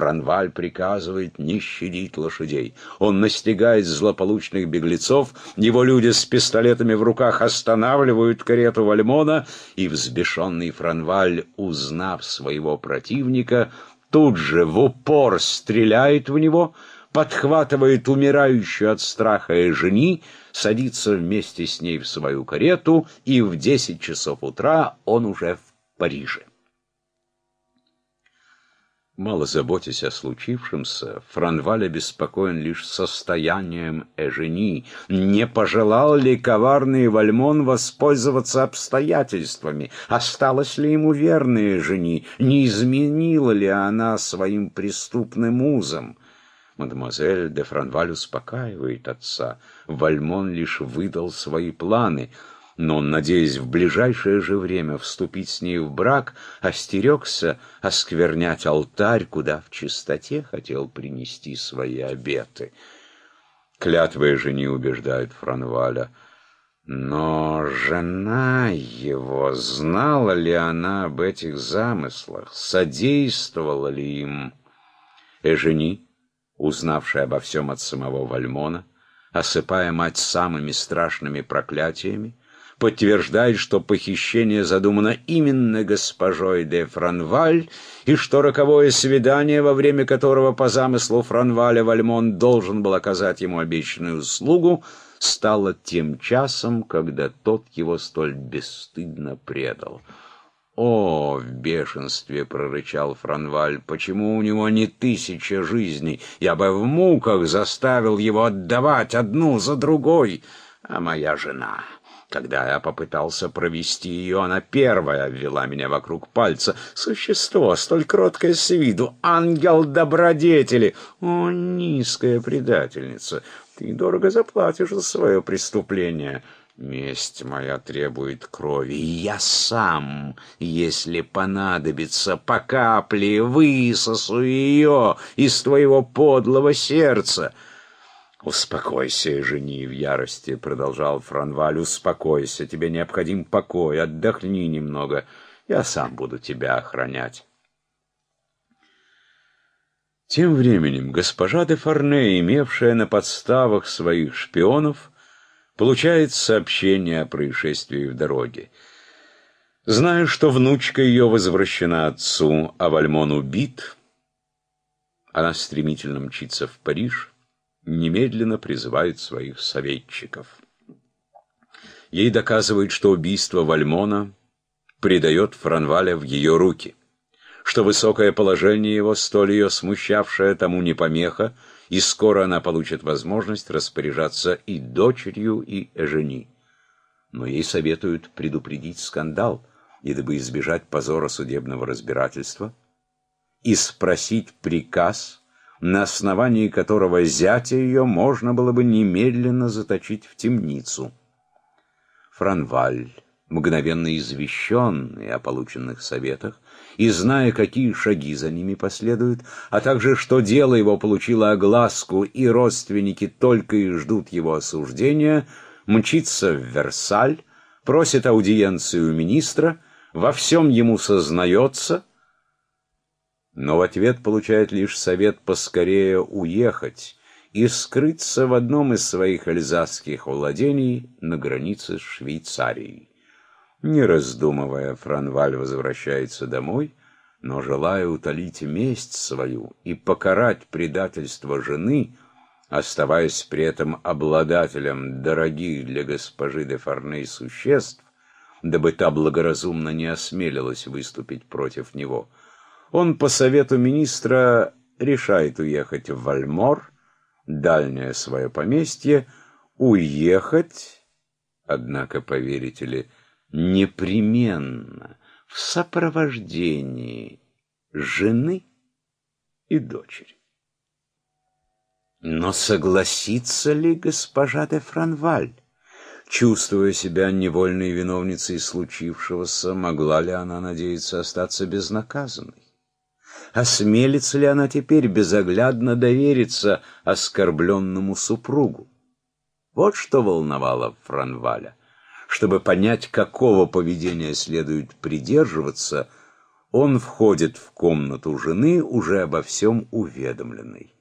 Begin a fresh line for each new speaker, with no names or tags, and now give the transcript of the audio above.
Франваль приказывает не щадить лошадей. Он настигает злополучных беглецов, его люди с пистолетами в руках останавливают карету Вальмона, и взбешенный Франваль, узнав своего противника, тут же в упор стреляет в него, подхватывает умирающую от страха жени, садится вместе с ней в свою карету, и в десять часов утра он уже в Париже. Мало заботясь о случившемся, Франваль обеспокоен лишь состоянием Эжени. Не пожелал ли коварный Вальмон воспользоваться обстоятельствами? Осталась ли ему верная Эжени? Не изменила ли она своим преступным узом? Мадемуазель де Франваль успокаивает отца. Вальмон лишь выдал свои планы — но он, надеясь в ближайшее же время вступить с ней в брак, остерегся осквернять алтарь, куда в чистоте хотел принести свои обеты. Клятвые же не убеждают Франваля. Но жена его, знала ли она об этих замыслах, содействовала ли им? Эжени, узнавшая обо всем от самого Вальмона, осыпая мать самыми страшными проклятиями, подтверждает, что похищение задумано именно госпожой де Франваль, и что роковое свидание, во время которого по замыслу Франваля Вальмон должен был оказать ему обещанную услугу, стало тем часом, когда тот его столь бесстыдно предал. «О!» — в бешенстве прорычал Франваль. «Почему у него не тысяча жизней? Я бы в муках заставил его отдавать одну за другой, а моя жена...» Когда я попытался провести ее, она первая обвела меня вокруг пальца. Существо, столь кроткое с виду, ангел добродетели. О, низкая предательница, ты дорого заплатишь за свое преступление. Месть моя требует крови, и я сам, если понадобится, по капле высосу ее из твоего подлого сердца». «Успокойся, жени в ярости», — продолжал Франваль, — «успокойся, тебе необходим покой, отдохни немного, я сам буду тебя охранять». Тем временем госпожа де Фарне, имевшая на подставах своих шпионов, получает сообщение о происшествии в дороге. Зная, что внучка ее возвращена отцу, а Вальмон убит, она стремительно мчится в Париж, немедленно призывает своих советчиков. Ей доказывают, что убийство Вальмона предает Франваля в ее руки, что высокое положение его, столь ее смущавшее, тому не помеха, и скоро она получит возможность распоряжаться и дочерью, и Эжени. Но ей советуют предупредить скандал, и дабы избежать позора судебного разбирательства, и спросить приказ на основании которого зятя ее можно было бы немедленно заточить в темницу. Франваль, мгновенно извещенный о полученных советах, и зная, какие шаги за ними последуют, а также что дело его получило огласку, и родственники только и ждут его осуждения, мчится в Версаль, просит аудиенцию у министра, во всем ему сознается — но в ответ получает лишь совет поскорее уехать и скрыться в одном из своих альзасских владений на границе с Швейцарией. Не раздумывая, Франваль возвращается домой, но желая утолить месть свою и покарать предательство жены, оставаясь при этом обладателем дорогих для госпожи де Фарней существ, дабы та благоразумно не осмелилась выступить против него — он по совету министра решает уехать в Вальмор, дальнее свое поместье, уехать, однако, поверите ли, непременно в сопровождении жены и дочери. Но согласится ли госпожа де Франваль? Чувствуя себя невольной виновницей случившегося, могла ли она надеяться остаться безнаказанной? Осмелится ли она теперь безоглядно довериться оскорбленному супругу. Вот что волновало Франваля. Чтобы понять, какого поведения следует придерживаться, Он входит в комнату жены, уже обо всем уведомленный.